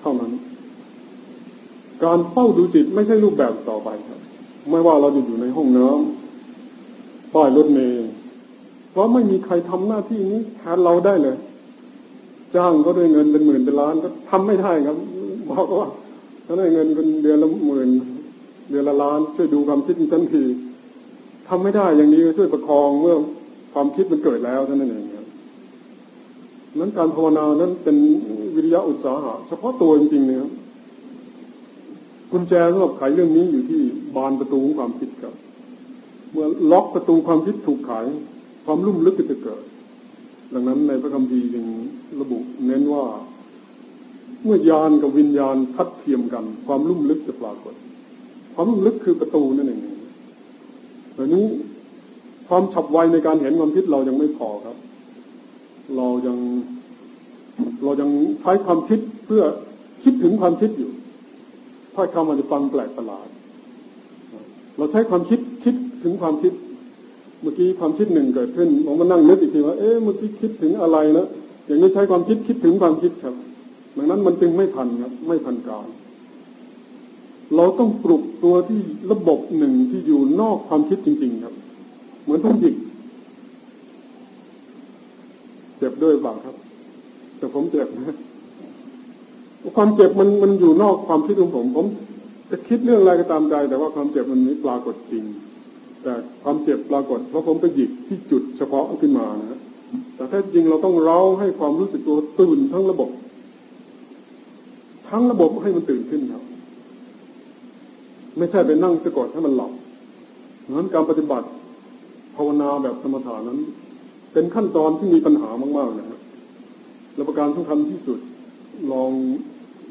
เท่านั้น การเฝ้าดูจิตไม่ใช่รูปแบบต่อไปครับ ไม่ว่าเราจะอยู่ในห้องน้ำป้ายรถเมล์เพราะไม่มีใครทำหน้าที่นี้แทนเราได้เลย จ้างก็ด้วยเงินเป็นหมื่นเป็นล้านก็ทำไม่ได้ครับบอกว่าถ้าได้เงินเป็นเดือนละหมื่นเดือนละล้านช่วยดูความคิดทันทีทำไม่ได้อย่างนี้ช่วยประคองเมื่อความคิดมันเกิดแล้วเท่านั้นเองครับนั้นการภาวนานั้นเป็น วิริยะอุตสาหะเฉพาะตัวจริงๆนะครับกุญแจสำหรับไขเรื่องนี้อยู่ที่บานประตูของความคิดครับ เมื่อล็อกประตูความคิดถูกไขความลุ่มลึกก็จะเกิด ดังนั้นในพระคัมภีร์จึงระบุเน้นว่า เมื่อยานกับวิญญาณทัดเทียมกัน ความลุ่มลึกจะปรากฏ ความลุ่มลึกคือประตูนั่นเองแต่นี้ความฉับไวในการเห็นความคิดเรายังไม่พอครับ เรายัง เรายังใช้ความคิดเพื่อคิดถึงความคิดอยู่ถ้อยคำอาจจะฟังแปลกประหลาด เราใช้ความคิดคิดถึงความคิด เมื่อกี้ความคิดหนึ่งเกิดขึ้นผมมานั่งนึกอีกทีว่า เอ๊ะเมื่อกี้คิดถึงอะไรนะอย่างนี้ใช้ความคิดคิดถึงความคิดครับดังนั้นมันจึงไม่ทันครับ ไม่ทันการ เราต้องปลุกตัวที่ระบบหนึ่งที่อยู่นอกความคิดจริง ๆ ครับ เหมือนผู้หญิงเจ็บด้วยบ้างครับ แต่ผมเจ็บนะความเจ็บมันมันอยู่นอกความคิดของผม ผม จะคิดเรื่องอะไรก็ตามใจ แต่ว่าความเจ็บมันไม่ปรากฏจริง แต่ความเจ็บปรากฏ เพราะผมไปหยิบที่จุดเฉพาะขึ้นมานะแต่แท้จริงเราต้องเร้าให้ความรู้สึกตัวตื่นทั้งระบบ ทั้งระบบให้มันตื่นขึ้นครับ ไม่ใช่ไปนั่งสะกดให้มันหลับนั้นการปฏิบัติภาวนาแบบสมถานั้น เป็นขั้นตอนที่มีปัญหามากๆนะครับ และประการสำคัญที่สุดลอง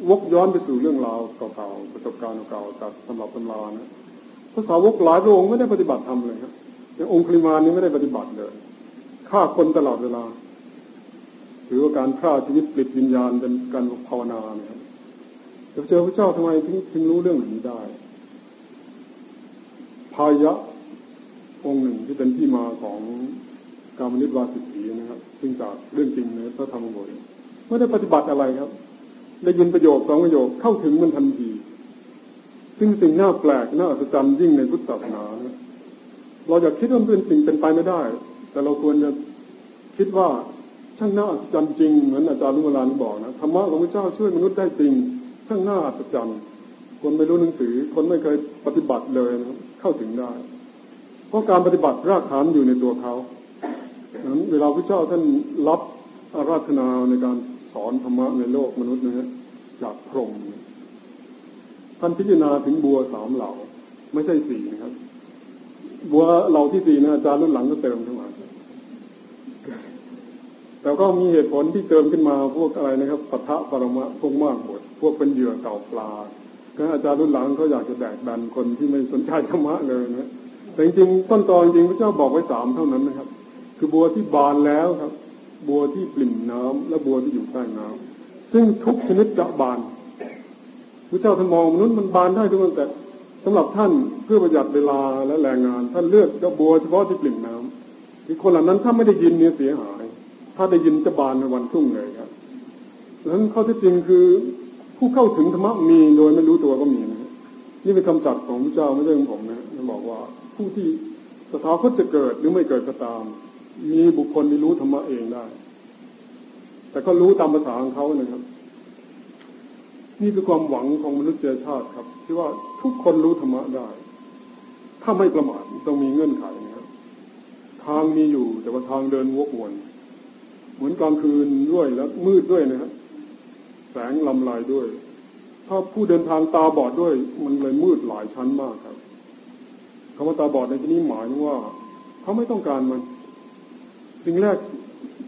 วกย้อนไปสู่เรื่องราวเก่าๆประสบการณ์เก่าๆจากสำหรับตำรานะภาษาวกหลายพระองค์ไม่ได้ปฏิบัติธรรมเลยครับอย่างองค์คลิมานี้ไม่ได้ปฏิบัติเลยฆ่าคนตลอดเวลาหรือว่าการฆ่าชีวิตปลิดวิญญาณเป็นการภาวนาเนี่ยจะเจอพระเจ้าทำไมถึงถึงรู้เรื่องนี้ได้ พายะองค์หนึ่งที่เป็นที่มาของ การมนิวาสิตีนะครับซึ่งจากเรื่องจริงในพระธรรมบทไม่ได้ปฏิบัติอะไรครับ ได้ยินประโยคสองประโยคเข้าถึงมันทันที ซึ่งสิ่งน่าแปลกน่าอัศจรรย์ยิ่งในพุทธศาสนาเราอยากคิดว่าเป็นสิ่งเป็นไปไม่ได้ แต่เราควรจะคิดว่าช่างน่าอัศจรรย์จริงเหมือนอาจารย์ลุมาลานบอกนะธรรมะของพระเจ้าช่วยมนุษย์ได้จริง ช่างน่าอัศจรรย์คนไม่รู้หนังสือ คนไม่เคยปฏิบัติเลยนะเข้าถึงได้ เพราะการปฏิบัติรากฐานอยู่ในตัวเขา เวลาพระเจ้าท่านรับอาราธนาในการสอนธรรมะในโลกมนุษย์นะฮะจากพรหมท่านพิจารณาถึงบัวสามเหล่า ไม่ใช่สี่นะครับ บัวเหล่าที่สี่นะอาจารย์รุ่นหลังก็เติมขึ้นมาแต่ก็มีเหตุผลที่เติมขึ้นมาพวกอะไรนะครับปะทะปรมะพวกมากหมดพวกเป็นเหยื่อเก่าปลาก็อาจารย์รุ่นหลังเขาอยากจะแดกดันคนที่ไม่สนใจธรรมะเลยนะแต่จริงๆต้นตอนจริงพระเจ้าบอกไว้สามเท่านั้นนะครับ คือบัวที่บานแล้วครับ บัวที่ปริ่มน้ำและบัวที่อยู่ใต้น้ำซึ่งทุกชนิดจะบานพระเจ้าท่านมองมนุษย์มันบานได้ทุกคนแต่สำหรับท่านเพื่อประหยัดเวลาและแรงงาน ท่านเลือกจะบัวเฉพาะที่ปริ่มน้ำที่คนเหล่านั้นถ้าไม่ได้ยินเนี่ยเสียหาย ถ้าได้ยินจะบานในวันพรุ่งเลยครับดังนั้นข้อที่จริงคือผู้เข้าถึงธรรมะมีโดยไม่รู้ตัวก็มีนะนี่เป็นคำจัดของพระเจ้าไม่ใช่ของผมนะบอกว่าผู้ที่สถาคตจะเกิดหรือไม่เกิดก็ตาม มีบุคคลที่รู้ธรรมะเองได้ แต่ก็รู้ตามภาษาของเขานะครับ นี่คือความหวังของมนุษยชาติครับ ที่ว่าทุกคนรู้ธรรมะได้ ถ้าไม่ประมาทต้องมีเงื่อนไขนะครับทางมีอยู่ แต่ว่าทางเดินวกวน เหมือนกลางคืนด้วยแล้วมืดด้วยนะครับแสงลำลายด้วย ถ้าผู้เดินทางตาบอดด้วย มันเลยมืดหลายชั้นมากครับคำว่าตาบอดในที่นี้หมายถึงว่า เขาไม่ต้องการมัน สิ่งแรก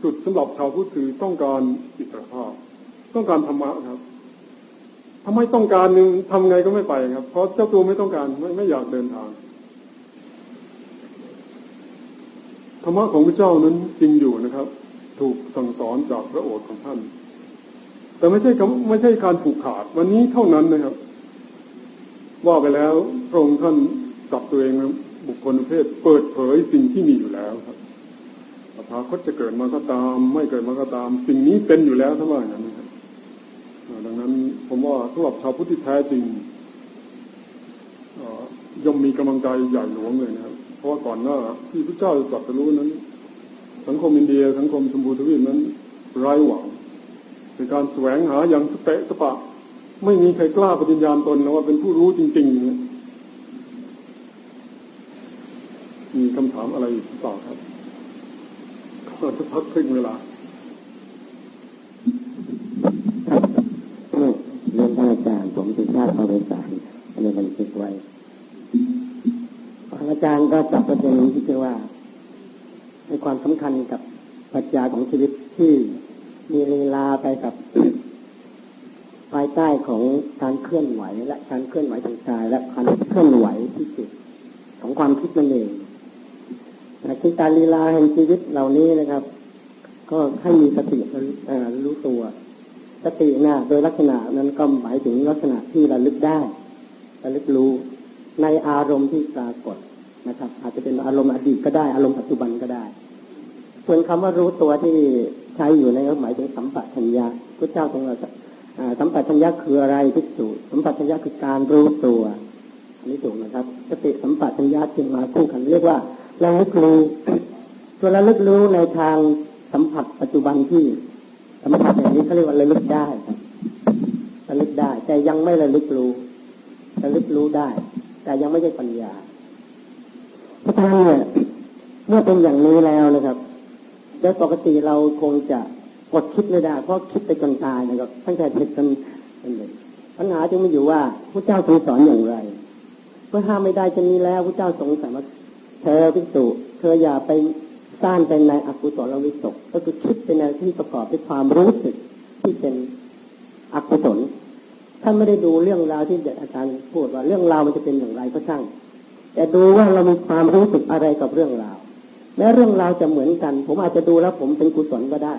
สุดสำหรับชาวพุทธคือต้องการอิสรภาพ ต้องการธรรมะครับทำไมต้องการหนึ่งทำไงก็ไม่ไปครับ เพราะเจ้าตัวไม่ต้องการไม่ไม่อยากเดินทางธรรมะของพระเจ้านั้นจริงอยู่นะครับ ถูกสั่งสอนจากพระโอษฐ์ของท่าน แต่ไม่ใช่ไม่ใช่การผูกขาด วันนี้เท่านั้นนะครับ ว่าไปแล้วพระองค์ท่านจับตัวเองบุคคลประเภท เปิดเผยสิ่งที่มีอยู่แล้ว ครับถาคตจะเกิดมาก็ตาม ไม่เกิดมาก็ตาม สิ่งนี้เป็นอยู่แล้วทั้งว่าอย่างนั้นนะครับดังนั้นผมว่าสำหรับชาวพุทธที่แท้จริงย่อมมีกำลังใจใหญ่หลวงเลยนะครับ เพราะว่าก่อนหน้าที่พระเจ้าจะตรัสรู้นั้น สังคมอินเดีย สังคมชมพูทวีปนั้นไร้หวังในการแสวงหาอย่างสเปะสปะ ไม่มีใครกล้าปฏิญญาณตนนะว่าเป็นผู้รู้จริงๆ มีคำถามอะไรอีกหรือเปล่าครับ ก็จะพักครึ่งเวลาเรื่องท่านอาจารย์ผมสุชาติเอาไปสารอันนี้บันทึกไว้อาจารย์ก็จับประเด็นที่เรียกว่าในความสำคัญกับปัจจัยของชีวิตที่มีลีลาไปกับภายใต้ของการเคลื่อนไหว และการเคลื่อนไหวทางกายและการเคลื่อนไหวที่จิตของความคิดนั่นเอง คือการลีลาแห่งชีวิตเหล่านี้นะครับ ก็ให้มีสติรู้ตัวสตินะโดยลักษณะนั้นก็หมายถึงลักษณะที่ระลึกได้ระลึกรู้ในอารมณ์ที่ปรากฏนะครับ อาจจะเป็นอารมณ์อดีตก็ได้ อารมณ์ปัจจุบันก็ได้ ส่วนคำว่ารู้ตัวที่ใช้อยู่ในหมายถึงสัมปชัญญะพระเจ้าทรงเราสัมปชัญญะคืออะไรที่สุดสัมปชัญญะคือการรู้ตัวอันนี้ถูกนะครับสติสัมปชัญญะจึงมาคู่กันเรียกว่า ระลึกรู้ส่วระลึกรู้ในทางสัมผัสปัจจุบันที่สัมผัสอย่างนี้เขาเรียกว่าระลึกได้ครับระลึกได้ แต่ยังไม่ระลึกรู้ระลึกรู้ได้ แต่ยังไม่ใช่ปัญญาเพราะฉะนั้นเนี่ยเมื่อเป็นอย่างนี้แล้วนะครับโดยปกติเราคงจะกดคิดไม่ได้ เพราะคิดไปจนตายนะครับตั้งแต่เด็กจนเป็นเด็กปัญหาจึงมาอยู่ว่าพระเจ้าทรงสอนอย่างไร เมื่อห้ามไม่ได้จะมีแล้วพระเจ้าทรงสอนว่า เธอพิสูจเธออย่าไปสร้างเป็นในอกุศลวิตก ก็คือคิดเป็นในที่ประกอบด้วยความรู้สึกที่เป็นอกุศลท่านไม่ได้ดูเรื่องราวที่อาจารย์พูดว่าเรื่องราวมันจะเป็นอย่างไรก็ช่าง แต่ดูว่าเรามีความรู้สึกอะไรกับเรื่องราวแม้เรื่องราวจะเหมือนกัน ผมอาจจะดูแล้วผมเป็นกุศลก็ได้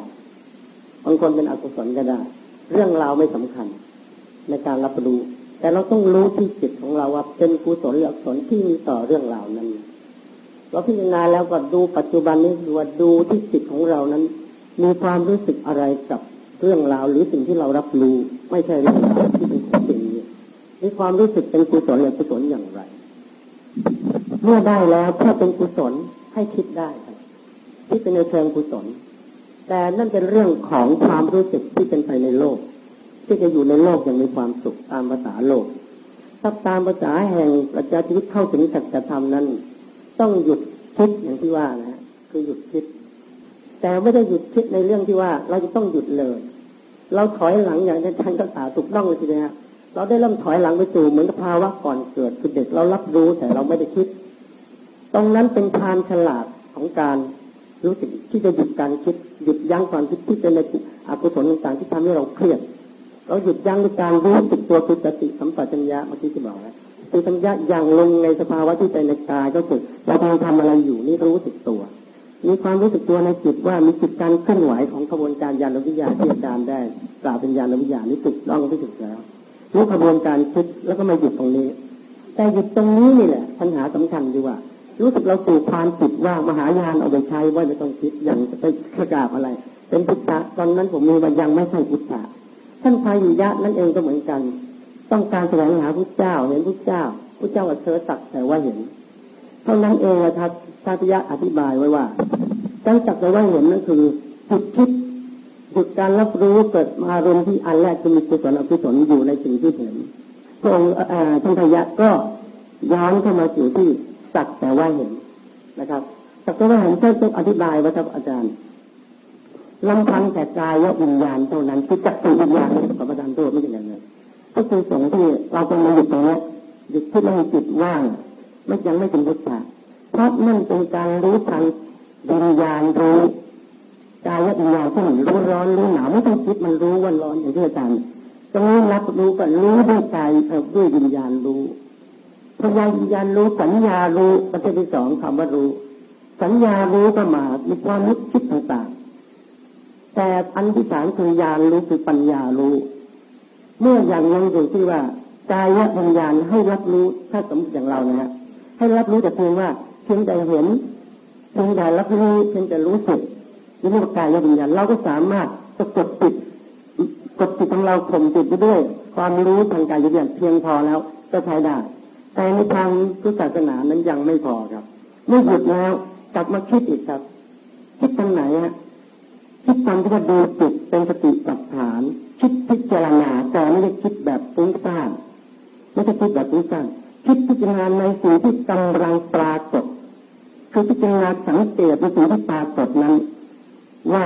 บางคนเป็นอกุศลก็ได้ เรื่องราวไม่สำคัญในการรับรู้ แต่เราต้องรู้ที่จิตของเราว่าเป็นกุศลหรืออกุศลที่มีต่อเรื่องราวนั้น เราพิจารณาแล้วก็ดูปัจจุบันนี้ดูว่าดูที่จิตของเรานั้น มีความรู้สึกอะไรกับเรื่องราวหรือสิ่งที่เรารับรู้ ไม่ใช่เรื่องราวที่เป็นของสิ่งนี้มีความรู้สึกเป็นกุศลหรือกุศลอย่างไร เมื่อได้แล้วถ้าเป็นกุศลให้คิดได้ครับที่เป็นในเชิงกุศล แต่นั่นเป็นเรื่องของความรู้สึกที่เป็นไปในโลก ที่จะอยู่ในโลกอย่างมีความสุขตามภาษาโลกถ้าตามภาษาแห่งปัจจัยชีวิตเข้าถึงสัจธรรมนั้น ต้องหยุดคิดอย่างที่ว่านะคือหยุดคิด แต่ไม่ได้หยุดคิดในเรื่องที่ว่า เราจะต้องหยุดเลย เราถอยหลังอย่างที่ท่านก็สาถูกต้องเลยทีเดียวเราได้เริ่มถอยหลังไปสู่เหมือนกับภาวะก่อนเกิดคือเด็กเรารับรู้แต่เราไม่ได้คิด ตรงนั้นเป็นทานฉลาดของการรู้สึกที่จะหยุดการคิดหยุดยั้งความคิดที่เป็นในอกุศลต่างๆที่ทำให้เราเครียด เราหยุดยั้งด้วยการรู้สึกตัวคือสติสัมปชัญญะเมื่อกี้ที่บอกแล้ว คือสัญญาอย่างลงในสภาวะที่เป็นในกายก็คือเรากำลังทำอะไรอยู่นี่รู้สึกตัว มีความรู้สึกตัวในจิตว่ามีจิตการเคลื่อนไหวของกระบวนการยานวิทยาที่อาจารย์ได้กล่าวเป็นยานวิทยานี่ถูกต้องที่สุดแล้วรู้กระบวนการคิดแล้วก็มาหยุดตรงนี้ แต่หยุดตรงนี้นี่แหละปัญหาสำคัญดีว่า รู้สึกเราสู่ความจิตว่ามหายานเอาไปใช้ว่าไม่ต้องคิดอย่างไปประกาศอะไร เป็นพุทธะตอนนั้นผมมีมันยังไม่ใช่พุทธะท่านพายุยะนั่นเองก็เหมือนกัน ต้องการแสวงหาพระเจ้าเห็นพระเจ้าพระเจ้าว่าเสักแต่ว่าเห็น เท่านั้นเองนะครับทาติยะอธิบายไว้ว่าการสักแต่ว่าเห็นนั่นคือจุดคิดจุดการรับรู้เกิดอารมณ์ที่อันแรกจะมีกุศลอกุศลอยู่ในสิ่งที่เห็นพระองค์ท่านทยะก็ย้อนเข้ามาสู่ที่สักแต่ว่าเห็นนะครับสักแต่ว่าเห็นท่านต้องอธิบายว่าครับอาจารย์ลำพังแต่กายวิญญาณเท่านั้นคือจักสุวิญญาณของอาจารย์ตัวไม่ใช่อย่างนั้น ก็คือสิ่งที่เราต้องมาหยุดตรงนี้หยุดที่ไม่จิตว่าง ไม่ยังไม่เป็นพุทธะเพราะนั่นเป็นการรู้ทางวิญญาณรู้กายวิญญาณที่มันรู้ร้อนรู้หนาวไม่ต้องคิดมันรู้ว่าร้อนอย่างที่อาจารย์ตรงนี้รับรู้ก็รู้ด้วยใจด้วยวิญญาณรู้พยาวิญญาณรู้สัญญารู้ประเภทที่สองคำว่ารู้ สัญญารู้ก็มามีความนึกคิดต่างๆแต่อันที่สามคือญาณรู้คือปัญญารู้ เมื่ออย่างยังอยู่ที่ว่ากายวิญญาณให้รับรู้ถ้าสมมติอย่างเรานะฮะให้รับรู้แต่เพียงว่าเพียงแต่เห็นเพียงแต่รับรู้เพียงแต่รู้สึกนี่เรียกว่ากายวิญญาณเราก็สามารถจะกดจิตกดจิตของเราข่มจิตไปด้วย ความรู้ทางกายวิญญาณเพียงพอแล้วก็ใช้ได้ แต่ในทางพุทธศาสนานั้นยังไม่พอครับเมื่อหยุดแล้วกลับมาคิดอีกครับคิดตรงไหนฮะคิดตามที่ว่าดูจิตเป็นสติปัฏฐาน คิดพิจารณาแต่ไม่ได้คิดแบบฟุ้งซ่านไม่ใช่คิดแบบฟุ้งซ่านคิดพิจารณาในสิ่งที่กำลังปรากฏคือพิจารณาสังเกตในสิ่งที่ปรากฏนั้น ว่า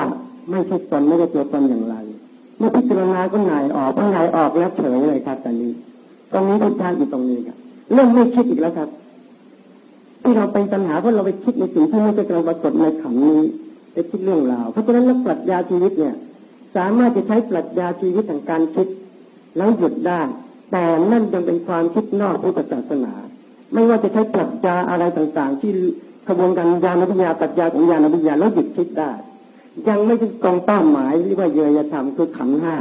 ไม่ใช่ตนไม่ใช่ตัวตนอย่างไรเมื่อพิจารณาก็หงายออกพอหงายออกแล้วเฉยเลยครับตอนนี้ ตรงนี้ทุกท่านอยู่ตรงนี้ครับเริ่มไม่คิดอีกแล้วครับ ที่เราเป็นปัญหาเพราะเราไปคิดในสิ่งที่ไม่ใช่กำลังปรากฏในขันนี้ไปคิดเรื่องราวเพราะฉะนั้นนักปรัชญาชีวิตเนี่ย สามารถจะใช้ปรัชญาชีวิตทางการคิดแล้วหยุดได้แต่นั่นยังเป็นความคิดนอกพุทธศาสนา ไม่ว่าจะใช้ปรัชญาอะไรต่างๆ ที่กระบวนการญาณวิทยาปรัชญาของญาณวิทยาแล้วหยุดคิดได้ ยังไม่ถึงตรงเป้าหมายเรียกว่าเยยธรรมคือขันห้า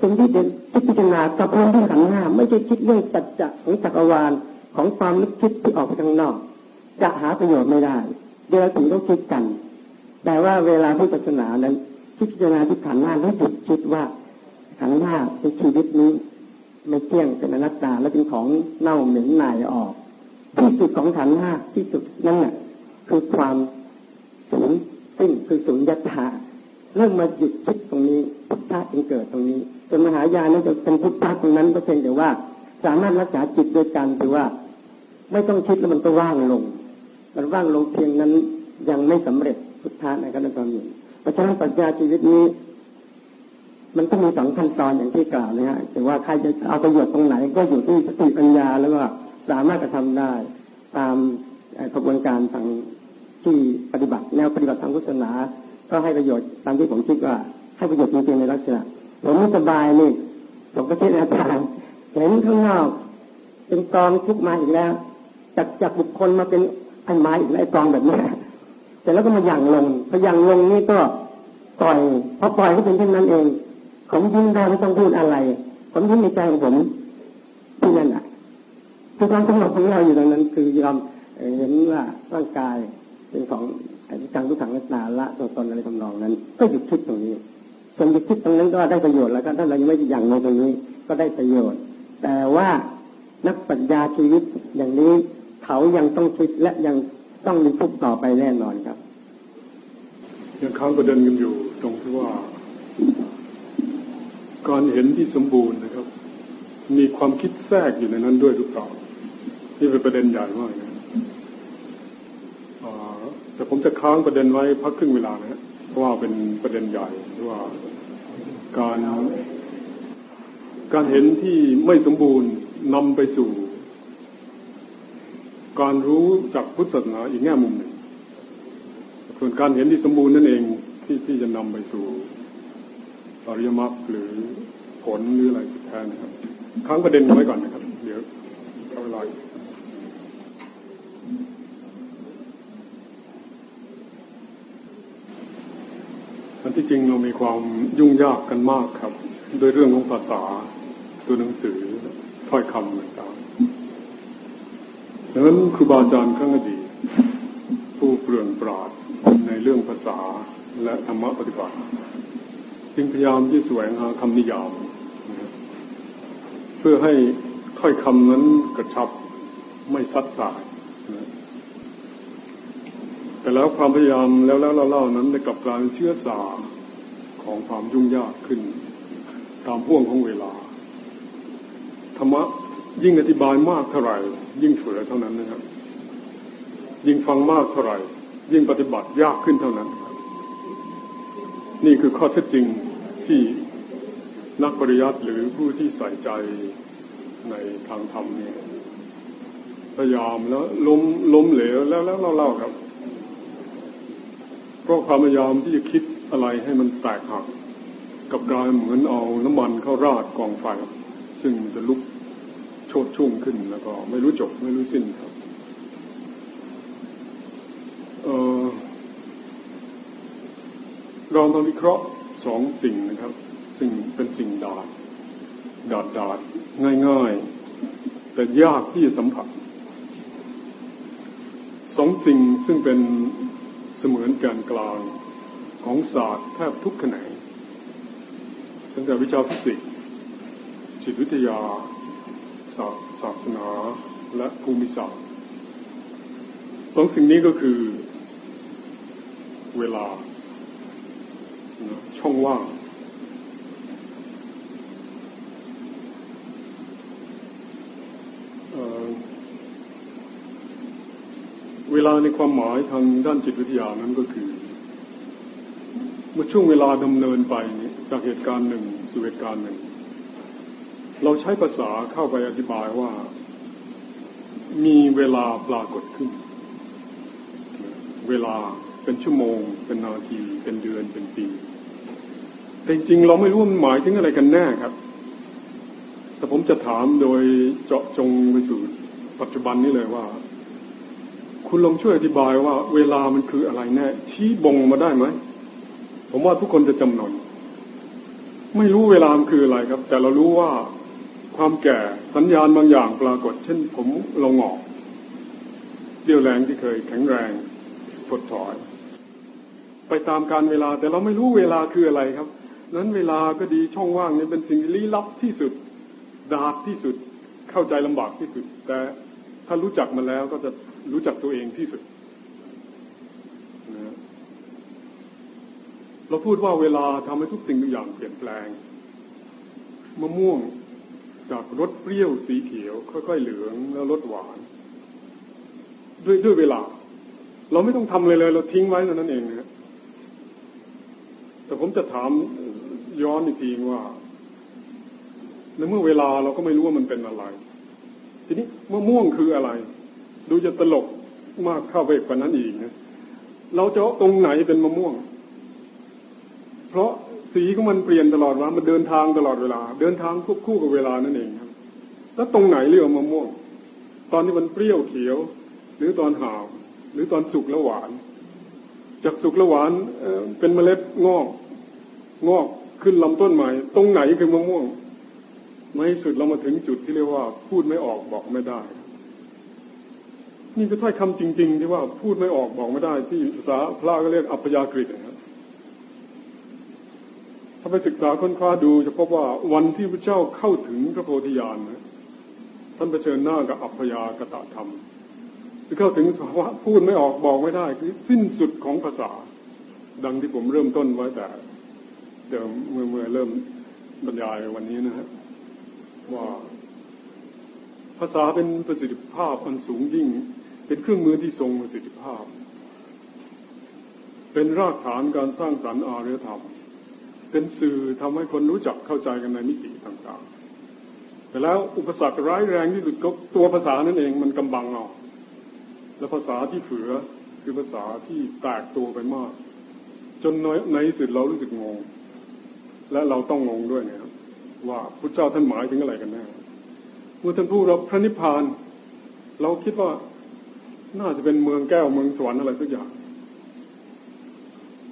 สิ่งที่จะพิจารณากับเรื่องที่ขันห้าไม่ใช่คิดเรื่องสัจจะของจักรวาลของความนึกคิดที่ออกไปข้างนอก จะหาประโยชน์ไม่ได้เดี๋ยวถึงต้องคิดกัน แต่ว่าเวลาพุทธศาสนานั้น พิจารณาที่ขันห้าแล้วหยุดคิดว่าขันห้าในชีวิตนี้ ไม่เที่ยงเป็นอนัตตาและเป็นของเน่าเหม็นหน่ายออกที่สุดของขันห้าที่สุดนั่นแหละคือความสูญสิ้นคือสูญยัตถาเริ่มมาหยุดคิดตรงนี้พุทธะจึงเกิดตรงนี้จนมหายานั้นจะเป็นพุทธะตรงนั้นก็เพียงแต่ว่า สามารถรักษาจิตโดยการคือว่า ไม่ต้องคิดแล้วมันก็ว่างลง มันว่างลงเพียงนั้นยังไม่สำเร็จพุทธะในการทำอยู่เพ ราะฉะนั้นปรัชญาชีวิตนี้ มันต้องมีสองขั้นตอนอย่างที่กล่าวนะฮะแต่ว่าใครจะเอาประโยชน์ตรงไหน ก็อยู่ที่สติปัญญาแล้วก็สามารถกระทำได้ตามกระบวนการทางที่ปฏิบัติ แนวปฏิบัติทางพุทธศาสนา ก็ให้ประโยชน์ตามที่ผมคิดว่า ให้ประโยชน์จริงๆในลักษณะผมไม่สบายนี่ผมก็คิดอาจารย์เห็นข้างนอกเป็นกองทุกมาอีกแล้ว จากจากบุคคลมาเป็นไอ้ไม้อีกแล้วไอ้กองแบบนี้แต่แล้วก็มาอย่างลงพออย่งลงนี่ก็ ปล่อยพอปล่อยก็เป็นเช่นนั้นเอง ผมยิ้มได้ไม่ต้องพูดอะไร ผมยิ้มในใจของผมที่นั่นอะคือความสงบของเราอยู่ตรงนั้น คือยอมเห็นว่าร่างกายเป็นของอนิจจังทุกขังนัตนาละตัวตนอะไรทำนองนั้น ก็หยุดคิดตรงนี้ส่วนหยุดคิดตรงนั้นก็ได้ประโยชน์แล้วก็ถ้าเรายังไม่อย่างในตรงนี้ก็ได้ประโยชน์ แต่ว่านักปัญญาชีวิตอย่างนี้เขายังต้องคิดและยังต้องมีทุกต่อไปแน่นอนครับยังค้างประเด็นกันอยู่ ตรงที่ว่าการเห็นที่สมบูรณ์นะครับ มีความคิดแทรกอยู่ในนั้นด้วยหรือเปล่านี่เป็นประเด็นใหญ่มากนะแต่ผมจะค้างประเด็นไว้พักครึ่งเวลานะเพราะว่าเป็นประเด็นใหญ่ว่าการการเห็นที่ไม่สมบูรณ์นำไปสู่ การรู้จากพุทธศาสนาอีกแง่มุมหนึ่งส่วนการเห็นที่สมบูรณ์นั่นเอง ที่ที่จะนำไปสู่อริยมรรคหรือผลหรืออะไรแทนนะครับค้างประเด็นไว้ก่อนนะครับ เดี๋ยวเอาเวลาอันที่จริงเรามีความยุ่งยากกันมากครับโดยเรื่องของภาษา ตัวหนังสือถ้อยคำต่างๆดังนั้นครูบาอาจารย์ข้างอดีตผู้เปลืองปราดในเรื่องภาษา และธรรมะปฏิบัติจึงพยายามที่แสวงหาคำนิยาม เพื่อให้ถ้อยคำนั้นกระชับไม่ซัดสายแต่แล้วความพยายามแล้วแล้วเล่าๆนั้นได้กลับกลายเป็นเชื้อสาของความยุ่งยากขึ้น ตามพ่วงของเวลาธรรมะยิ่งอธิบายมากเท่าไหร่ ยิ่งเฟือเท่านั้นนะครับยิ่งฟังมากเท่าไหร่ ยิ่งปฏิบัติยากขึ้นเท่านั้น นี่คือข้อเท็จจริงที่นักปริยัติหรือผู้ที่ใส่ใจในทางธรรมนี่พยายามแล้วล้มล้มเหลวแล้วแล้วเล่าๆครับเพราะความพยายามที่จะคิดอะไรให้มันแตกหัก กับกลายเหมือนเอาน้ำมันเข้าราดกองไฟซึ่งจะลุกโชดชุ่มขึ้นแล้วก็ไม่รู้จบไม่รู้สิ้นครับ เราต้องวิเคราะห์สองสิ่งนะครับซึ่งเป็นสิ่งดาดดาดดาดง่ายๆ แต่ยากที่จะสัมผัสสองสิ่งซึ่งเป็นเสมือนการกลางของศาสตร์แทบทุกแขนงตั้งแต่วิชาฟิสิกส์จิตวิทยาศาสนาและภูมิศาสตร์สองสิ่งนี้ก็คือเวลา ช่องว่าง เวลาในความหมายทางด้านจิตวิทยานั้นก็คือ เมื่อช่วงเวลาดำเนินไปจากเหตุการณ์หนึ่งสู่เหตุการณ์หนึ่ง เราใช้ภาษาเข้าไปอธิบายว่า มีเวลาปรากฏขึ้น เวลา เป็นชั่วโมง เป็นนาที เป็นเดือนเป็นปี แต่จริงๆเราไม่รู้มันหมายถึงอะไรกันแน่ครับ แต่ผมจะถามโดยเจาะจงไปสู่ปัจจุบันนี้เลยว่า คุณลองช่วยอธิบายว่า เวลามันคืออะไรแน่ ชี้บ่งมาได้ไหมผมว่าทุกคนจะจำนนไม่รู้เวลามันคืออะไรครับ แต่เรารู้ว่าความแก่สัญญาณบางอย่างปรากฏ เช่นผมเราหงอกเดี่ยวแรงที่เคยแข็งแรงถดถอย ไปตามการเวลา แต่เราไม่รู้เวลาคืออะไรครับ นั้นเวลาก็ดีช่องว่างนี่เป็นสิ่งลี้ลับที่สุดดาบที่สุด เข้าใจลำบากที่สุด แต่ถ้ารู้จักมาแล้วก็จะรู้จักตัวเองที่สุดนะเราพูดว่าเวลาทำให้ทุกสิ่งทุกอย่างเปลี่ยนแปลงมะม่วงจากรสเปรี้ยวสีเขียว ค่อยๆเหลืองแล้วรสหวาน ด้วยด้วยเวลา เราไม่ต้องทำอะไรเลย เราทิ้งไว้เท่านั้นเองนะ แต่ผมจะถามย้อนอีกทีว่าในเมื่อเวลาเราก็ไม่รู้ว่ามันเป็นอะไร ทีนี้มะม่วงคืออะไร ดูจะตลกมากเข้าไปกว่านั้นอีกนะเราจะตรงไหนเป็นมะม่วง เพราะสีของมันเปลี่ยนตลอดว่ามันเดินทางตลอดเวลา เดินทางควบคู่กับเวลานั่นเองครับ แล้วตรงไหนเรียกมะม่วง ตอนที่มันเปรี้ยวเขียว หรือตอนหาว หรือตอนสุกแล้วหวาน จากสุกแล้วหวานเป็นเมล็ดงอก งอกขึ้นลำต้นใหม่ ตรงไหนคือมะม่วงในสุดเรามาถึงจุดที่เรียกว่า พูดไม่ออกบอกไม่ได้ นี่คือถ้อยคำจริง ๆ ที่ว่าพูดไม่ออกบอกไม่ได้ ที่ภาษาพระก็เรียกอัพยากฤินะครับถ้าไปศึกษาค้นคว้าดูจะพบว่าวันที่พระเจ้าเข้าถึงพระโพธิญาณนะท่านไปเชิญหน้ากับอัพยากตะธรรม ที่เข้าถึงภาวะพูดไม่ออกบอกไม่ได้ คือสิ้นสุดของภาษา ดังที่ผมเริ่มต้นไว้แต่เดิมเมื่อเมื่อเริ่มบรรยายวันนี้นะฮะว่าภาษาเป็นประสิทธิภาพอันสูงยิ่ง เป็นเครื่องมือที่ทรงประสิทธิภาพ เป็นรากฐานการสร้างสรรค์อารยธรรม เป็นสื่อทำให้คนรู้จักเข้าใจกันในมิติต่างๆ แต่แล้วอุปสรรคร้ายแรงที่สุดก็ตัวภาษานั่นเองมันกำบังเอา และภาษาที่เฝือคือภาษาที่แตกตัวไปมาก จนน้อยในสุดเรารู้สึกงง และเราต้องงงด้วยนะครับว่าพระเจ้าท่านหมายถึงอะไรกันแน่เมื่อท่านพูดเราพระนิพพาน เราคิดว่าน่าจะเป็นเมืองแก้วเมืองสวรรค์อะไรสักอย่าง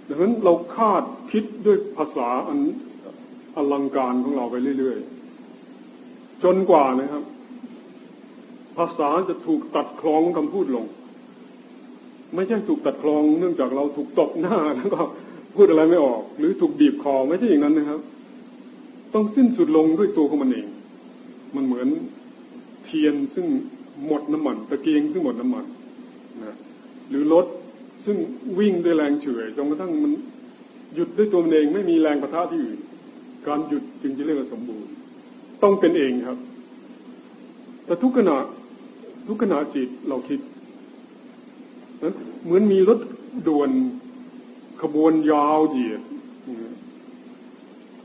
ดังนั้นเราคาดคิดด้วยภาษาอันอลังการของเราไปเรื่อยๆ จนกว่านะครับ ภาษาจะถูกตัดคลองคำพูดลง ไม่ใช่ถูกตัดคลองเนื่องจากเราถูกตบหน้าแล้วก็พูดอะไรไม่ออก หรือถูกบีบคอไม่ใช่อย่างนั้นนะครับ ต้องสิ้นสุดลงด้วยตัวของมันเอง มันเหมือนเทียนซึ่งหมดน้ำมันตะเกียงซึ่งหมดน้ำมันนะหรือรถซึ่งวิ่งด้วยแรงเฉื่อยจนกระทั่งมันหยุดด้วยตัวมันเองไม่มีแรงประทะที่อื่นการหยุดจึงจะเรียกว่าสมบูรณ์ ต้องเป็นเองครับ แต่ทุกขณะ ทุกขณะจิตเราคิดนั้นเหมือนมีรถด่วนขบวนยาวเหยียด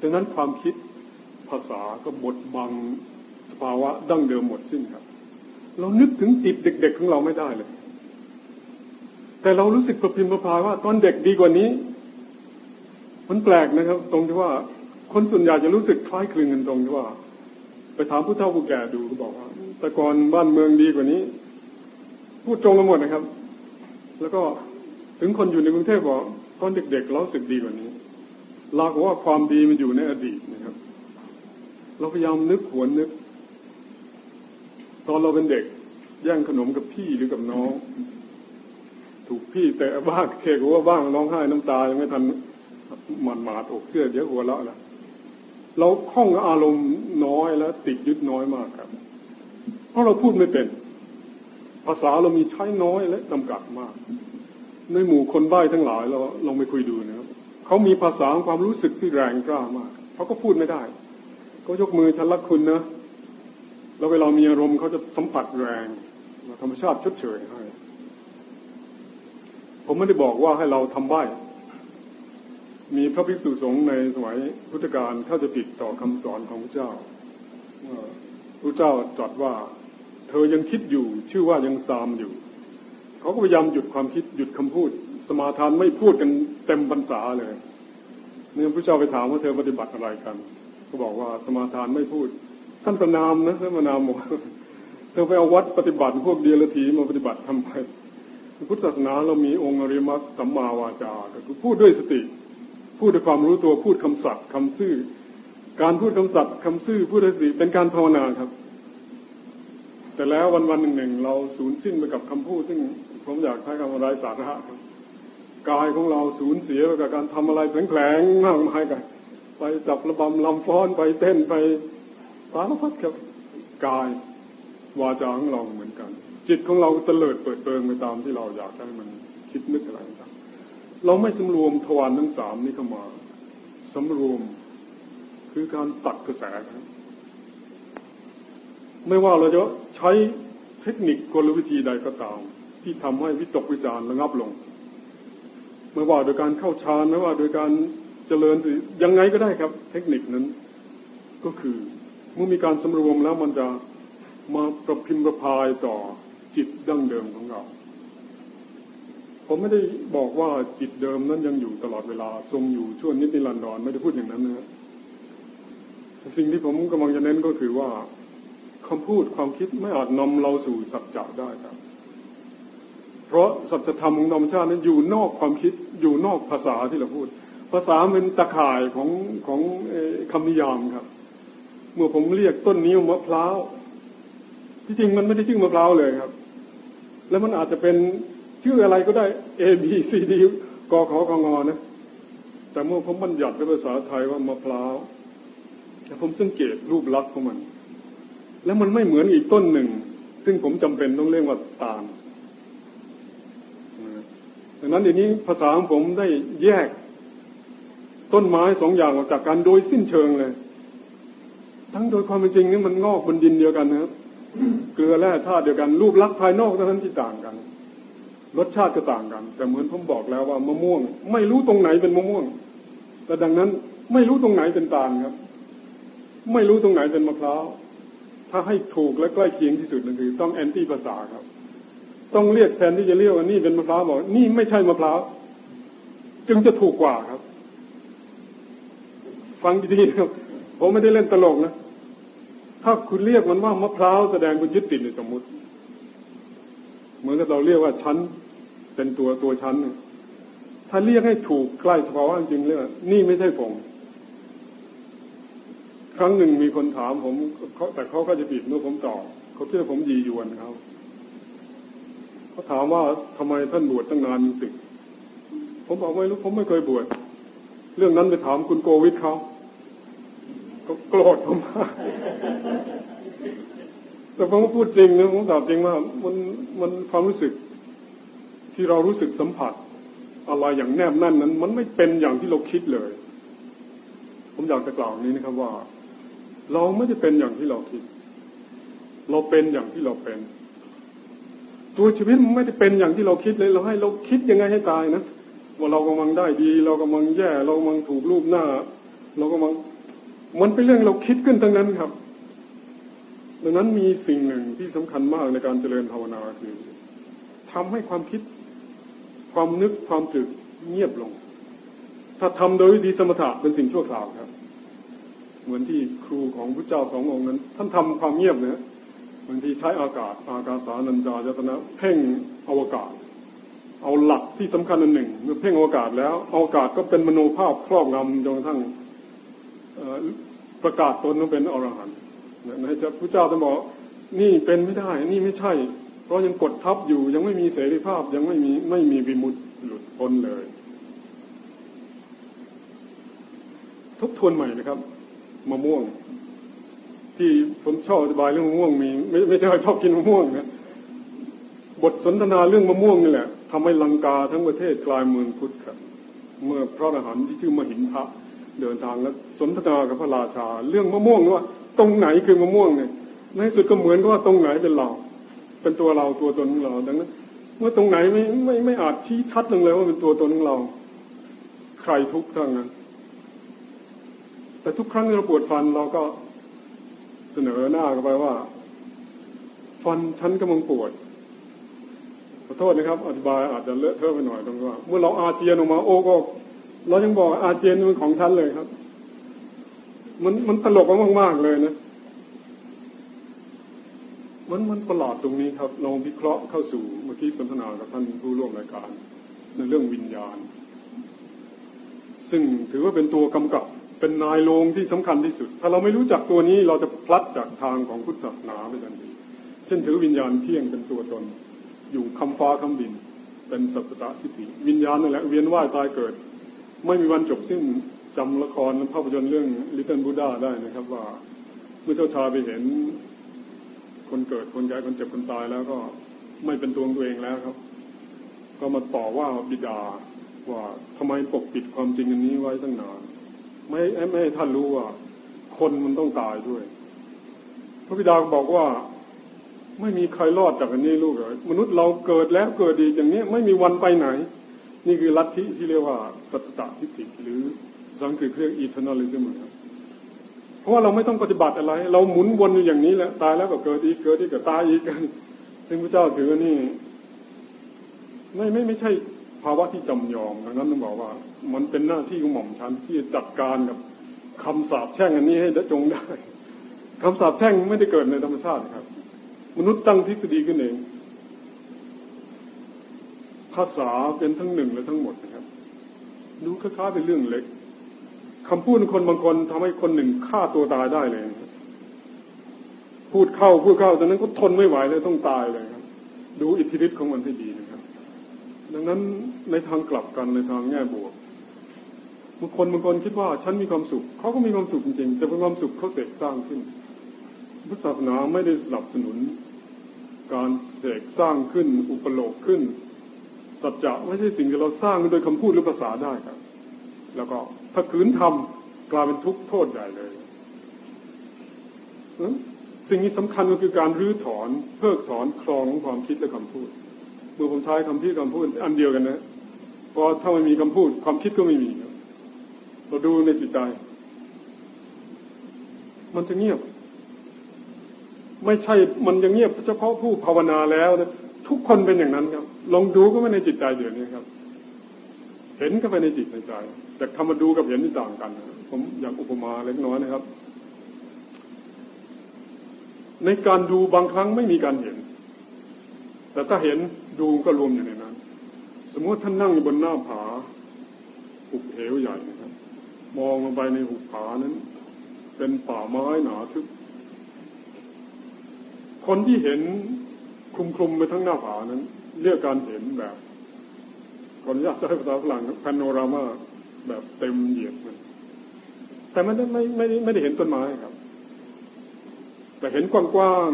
ดังนั้นความคิดภาษาก็บดบังสภาวะดั้งเดิมหมดสิ้นครับ เรานึกถึงจิตเด็ก ๆ ของเราไม่ได้เลย แต่เรารู้สึกประพิมพ์ประพายว่า ตอนเด็กดีกว่านี้ มันแปลกนะครับ ตรงที่ว่า คนส่วนใหญ่จะรู้สึกคล้ายคลึงกันตรงที่ว่า ไปถามผู้เฒ่าผู้แก่ดูเขาบอกว่าแต่ก่อนบ้านเมืองดีกว่านี้ พูดตรงกันหมดนะครับ แล้วก็ถึงคนอยู่ในกรุงเทพบอกตอนเด็กๆเราสึกดีกว่านี้ เราบอกว่าความดีมันอยู่ในอดีตนะครับ เราพยายามนึกหวนนึก ตอนเราเป็นเด็กแย่งขนมกับพี่หรือกับน้อง ถูกพี่แต่บ้างเคกว่าบ้างร้องไห้น้ำตายังไม่ทันหมันหมาดอกเสื้อเดี๋ยวหัวเราะละ เราคล้องอารมณ์น้อยและติดยึดน้อยมากครับ เพราะเราพูดไม่เป็น ภาษาเรามีใช้น้อยและจำกัดมาก ในหมู่คนใบ้ทั้งหลายเราลองไปคุยดูนะครับเขามีภาษาความรู้สึกที่แรงกล้ามากเขาก็พูดไม่ได้ก็ยกมือฉันรักคุณนะแล้วเวลามีอารมณ์เขาจะสัมผัสแรงธรรมชาติชดเชยให้ผมไม่ได้บอกว่าให้เราทำใบ้ มีพระภิกษุสงฆ์ในสมัยพุทธกาลเข้าจะติดต่อคำสอนของพระเจ้าพระเจ้าตรัสว่า เธอยังคิดอยู่ ชื่อว่ายังซามอยู่ เขาก็พยายามหยุดความคิดหยุดคำพูด สมาทานไม่พูดกันเต็มพรรษาเลยเนี่ยพระเจ้าไปถามว่าเธอปฏิบัติอะไรกันเขาบอกว่าสมาทานไม่พูด ท่านประนามนะท่านประนามบอกเธอไปเอาวัดปฏิบัติพวกเดียรถีมาปฏิบัติทำไปพุทธศาสนาเรามีองค์อริมัตสัมมาวาจาคือพูดด้วยสติ พูดด้วยความรู้ตัวพูดคำสัตย์คำซื่อ การพูดคำสัตย์คำซื่อพูดสติเป็นการภาวนาครับ แต่แล้ววันวันหนึ่งหนึ่งเราสูญสิ้นไปกับคำพูด ซึ่งผมอยากใช้คำว่าไร้สาระครับกายของเราสูญเสียไปกับการทำอะไรแผลงๆมากมายกันไปจับระบำลำฟ้อนไปเต้นไปสารพัดครับกายวาจาของเราเหมือนกัน จิตของเราเตลิดเปิดเปิงไปตามที่เราอยากให้มันคิดนึกอะไรต เราไม่สำรวมทวารทั้งสามนี้เข้ามาสำรวมคือการตัดกระแสครับไม่ว่าเราจะใช้เทคนิคกลวิธีใดก็ตาม ที่ทำให้วิตกวิจารระงับลง ไม่ว่าโดยการเข้าฌานไม่ว่าโดยการเจริญยังไงก็ได้ครับ เทคนิคนั้น ก็คือเมื่อมีการสำรวมแล้วมันจะมาประพิมพ์ประพายต่อจิตดั้งเดิมของเรา ผมไม่ได้บอกว่าจิตเดิมนั้นยังอยู่ตลอดเวลาทรงอยู่ช่วงนิรันดรไม่ได้พูดอย่างนั้นนะสิ่งที่ผมกำลังจะเน้นก็คือว่าคำพูดความคิดไม่อาจนำเราสู่สัจจะได้ครับ เพราะสัจธรรมของธรรมชาตินั้นอยู่นอกความคิดอยู่นอกภาษาที่เราพูด ภาษาเป็นตะข่ายของของคำนิยามครับ เมื่อผมเรียกต้นนี้วมะพร้าวที่จริงมันไม่ได้ชื่อมะพร้าวเลยครับ แล้วมันอาจจะเป็น ชื่ออะไรก็ได้ A B C D กขอกงนะ แต่เมื่อผมบัญญัติเป็นภาษาไทยว่ามะพร้าวแต่ผมสังเกตรูปลักษณ์ของมัน แล้วมันไม่เหมือนอีกต้นหนึ่ง ซึ่งผมจำเป็นต้องเรียกว่าตาลดังนั้นเดี๋ยวนี้ภาษาของผมได้แยกต้นไม้สองอย่างออกจากกันโดยสิ้นเชิงเลย ทั้งโดยความเป็นจริงนี่มันงอกบนดินเดียวกันนะครับ เกลือแร่ธาตุเดียวกัน รูปลักษณ์ภายนอกเท่านั้นที่ต่างกัน รสชาติก็ต่างกัน แต่เหมือนผมบอกแล้วว่ามะม่วง ไม่รู้ตรงไหนเป็นมะม่วง แต่ดังนั้นไม่รู้ตรงไหนเป็นตาลครับ ไม่รู้ตรงไหนเป็นมะพร้าวถ้าให้ถูกและใกล้เคียงที่สุดนั่นคือ ต้องแอนตี้ภาษาครับ ต้องเรียกแทนที่จะเรียกว่านี่เป็นมะพร้าวบอกนี่ไม่ใช่มะพร้าวจึงจะถูกกว่าครับ ฟังดีๆครับผมไม่ได้เล่นตลกนะถ้าคุณเรียกมันว่ามะพร้าวแสดงคุณยึดติดในสมมุติ เหมือนกับเราเรียกว่าชั้น เป็นตัวตัวชั้นถ้าเรียกให้ถูกใกล้สภาวะจริงเรียกนี่ไม่ใช่ผมครั้งหนึ่งมีคนถามผมเขาแต่เขาก็จะผิดเมื่อผมตอบเขาเชื่อผมยียวนเขาเขาถามว่าทำไมท่านบวชตั้งนานสึกผมบอกไม่รู้ผมไม่เคยบวชเรื่องนั้นไปถามคุณโกวิทเขาก็โกรธผมมากแต่ผมก็พูดจริงนะผมตอบจริงว่ามันมันความรู้สึก ที่เรารู้สึกสัมผัส อะไรอย่างแนบแน่นนั้น มันไม่เป็นอย่างที่เราคิดเลย ผมอยากจะกล่าวนี้นะครับว่า เราไม่ได้เป็นอย่างที่เราคิด เราเป็นอย่างที่เราเป็น ตัวชีวิตมันไม่ได้เป็นอย่างที่เราคิดเลย เราให้เราคิดยังไงให้ตายนะว่าเรากำลังได้ดี เรากำลังแย่ เรากำลังถูกรูปหน้า เรากำลังมันเป็นเรื่องเราคิดขึ้นทั้งนั้นครับ ดังนั้นมีสิ่งหนึ่งที่สำคัญมากในการเจริญภาวนาคือทำให้ความคิด ความนึกความตรึกเงียบลง ถ้าทำโดยวิธีสมถะเป็นสิ่งชั่วคราวครับ เหมือนที่ครูของพระเจ้าสององค์นั้น ท่านทำความเงียบเนี่ยบางทีใช้อากาศ อากาศสานัญจายตนะเพ่งอวกาศ เอาหลักที่สำคัญอันหนึ่ง เมื่อเพ่งอวกาศแล้วอวกาศก็เป็นมโนภาพครอบงำจนกระทั่งประกาศตนว่าเป็นอรหันต์นะจะพระเจ้าจะบอกนี่เป็นไม่ได้ นี่ไม่ใช่ ราะยังกดทับอยู่ยังไม่มีเสรีภาพยังไม่มีไม่มีวิมุตติหลุดพ้นเลย ทบทวนใหม่นะครับมะม่วง ที่ผมชอบอธิบายเรื่องมะม่วงมี ไม่ไม่ใช่ชอบกินมะม่วงนะบทสนทนาเรื่องมะม่วงนี่แหละทำให้ลังกาทั้งประเทศกลายเมืองพุทธครับ เมื่อพระอรหันต์ที่ชื่อมหินทะเดินทางแล้วสนทนากับพระราชา เรื่องมะม่วงว่า ตรงไหนคือมะม่วงเนี่ยในสุดก็เหมือนกับว่าตรงไหนเป็นเรา เป็นตัวเราตัวตนของเรา ดังนั้นเมื่อตรงไหนไม่ไม่ไม่อาจชี้ชัดลงเลยว่าเป็นตัวตนของเรา ใครทุกข์ทั้งนั้น แต่ทุกครั้งที่เราปวดฟันเราก็เสนอหน้ากันไปว่า ฟันฉันกำลังปวดขอโทษนะครับ อธิบายอาจจะเลอะเทอะไปหน่อยตรงว่า เมื่อเราอาเจียนออกมาโอ้ก็เรายังบอกอาเจียนมันของฉันเลยครับ มันมันตลกมากๆเลยนะ มันมันประหลาดตรงนี้ครับลองวิเคราะห์เข้าสู่เมื่อกี้สนทนากับท่านผู้ร่วมรายการ ในเรื่องวิญญาณ ซึ่งถือว่าเป็นตัวกำกับเป็นนายโรงที่สำคัญที่สุด ถ้าเราไม่รู้จักตัวนี้เราจะพลัดจากทางของพุทธศาสนาไปทันทีเช่นถือวิญญาณเที่ยงเป็นตัวตน อยู่คำฟ้าคำดิน เป็นสัจตะทิฏฐิวิญญาณนั่นแหละเวียนว่ายตายเกิด ไม่มีวันจบสิ้นจำละครภาพยนตร์เรื่องลิตเติ้ลบูดาได้นะครับว่า เมื่อเจ้าชาไปเห็น คนเกิดคนแก่คนเจ็บคนตายแล้วก็ไม่เป็นตัวตัวเองแล้วครับ ก็มาต่อว่าบิดาว่าทำไมปกปิดความจริงอันนี้ไว้ตั้งนาน ไม่ไม่ให้ท่านรู้ว่า คนมันต้องตายด้วย พระบิดาบอกว่าไม่มีใครรอดจากอันนี้ลูกเลยมนุษย์เราเกิดแล้วเกิดดีอย่างนี้ไม่มีวันไปไหน นี่คือลัทธิที่เรียกว่าสัตตทิฏฐิหรือสังกฤษเรียก eternalism ครับ เพราะว่าเราไม่ต้องปฏิบัติอะไร เราหมุนวนอยู่อย่างนี้แหละตายแล้วก็เกิดอีกเกิดอีกก็ตายอีกกันซึ่งพระเจ้าถือนี่ไม่ไม่ไม่ใช่ภาวะที่จำยอมดังนั้นต้องบอกว่า มันเป็นหน้าที่ของหม่อมฉันที่จะจัดการกับคำสาปแช่งอันนี้ให้ได้จงได้คำสาปแช่งไม่ได้เกิดในธรรมชาติครับ มนุษย์ตั้งทฤษฎีขึ้นเองภาษาเป็นทั้งหนึ่งและทั้งหมดนะครับ ดูคล้ายๆเป็นเรื่องเล็ก คำพูดคนบางคนทำให้คนหนึ่งฆ่าตัวตายได้เลย พูดเข้าพูดเข้าตอนนั้นก็ทนไม่ไหวเลยต้องตายเลยครับดูอิทธิฤทธิ์ของมันให้ดีนะครับ ดังนั้นในทางกลับกันในทางแง่บวกบางคนบางคนคิดว่าฉันมีความสุขเขาก็มีความสุขจริงๆแต่เป็นความสุขเขาเสกสร้างขึ้นพุทธศาสนาไม่ได้สนับสนุน การเสกสร้างขึ้น อุปโลกขึ้นสัจจะไม่ใช่สิ่งที่เราสร้างโดยคำพูดหรือภาษาได้ครับ แล้วก็ ถ้าขืนทำกลายเป็นทุกข์โทษใหญ่เลยสิ่งนี้สำคัญก็คือการรื้อถอน เพิกถอนคลองของความคิดและคำพูด เมื่อผมใช้คำที่คำพูดอันเดียวกันนะเพราะถ้าไม่มีคำพูด ความคิดก็ไม่มีเราดูในจิตใจ มันจะเงียบ ไม่ใช่มันจะเงียบเฉพาะผู้ภาวนาแล้วนะทุกคนเป็นอย่างนั้นครับ ลองดูก็ไม่ในจิตใจเดี๋ยวนี้ครับ เห็นก็ไปในจิตในใจแต่คำมาดูกับเห็นนี่ต่างกัน ผมอยากอุปมาเล็กน้อยนะครับ ในการดูบางครั้งไม่มีการเห็น แต่ถ้าเห็นดูก็รวมอยู่ในนั้น สมมติท่านนั่งอยู่บนหน้าผาหุบเหวใหญ่นะครับ มองลงไปในหุบผานั้น เป็นป่าไม้หนาทึบคนที่เห็นคลุมคลุมไปทั้งหน้าผานั้น เรียกการเห็นแบบ ขออนุญาตใช้ภาษาฝรั่งพานโนรามาแบบเต็มเหยียดมันแต่มันไม่ไม่ไม่ได้เห็นต้นไม้ครับ แต่เห็นกว้าง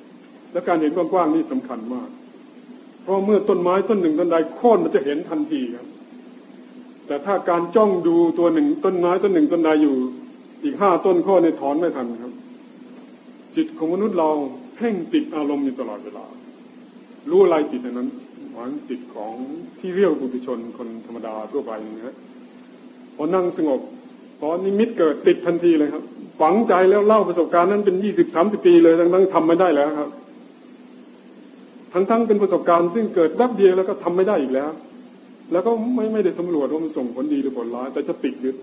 ๆและการเห็นกว้างๆนี่สำคัญมาก เพราะเมื่อต้นไม้ต้นหนึ่งต้นใดโค่นมันจะเห็นทันทีครับ แต่ถ้าการจ้องดูตัวหนึ่งต้นไม้ต้นหนึ่งต้นใดอยู่ อีกห้าต้นข้อในถอนไม่ทันครับ จิตของมนุษย์เราเพ่งติดอารมณ์อยู่ตลอดเวลา รู้อะไรจิตในนั้น หมายจิตของที่เรียกบุตุชนคนธรรมดาทั่วไปนะพอนั่งสงบพอนิมิตเกิดติดทันทีเลยครับ ฝังใจแล้วเล่าประสบการณ์นั้นเป็นยี่สิบสามสิบปีเลยทั้งทั้งทำไม่ได้แล้วครับ ทั้งทั้งเป็นประสบการณ์ซึ่งเกิดแวบเดียวแล้วก็ทำไม่ได้อีกแล้ว แล้วก็ไม่ไม่ได้สำรวจว่ามันส่งผลดีหรือผลร้ายแต่จะติดยึด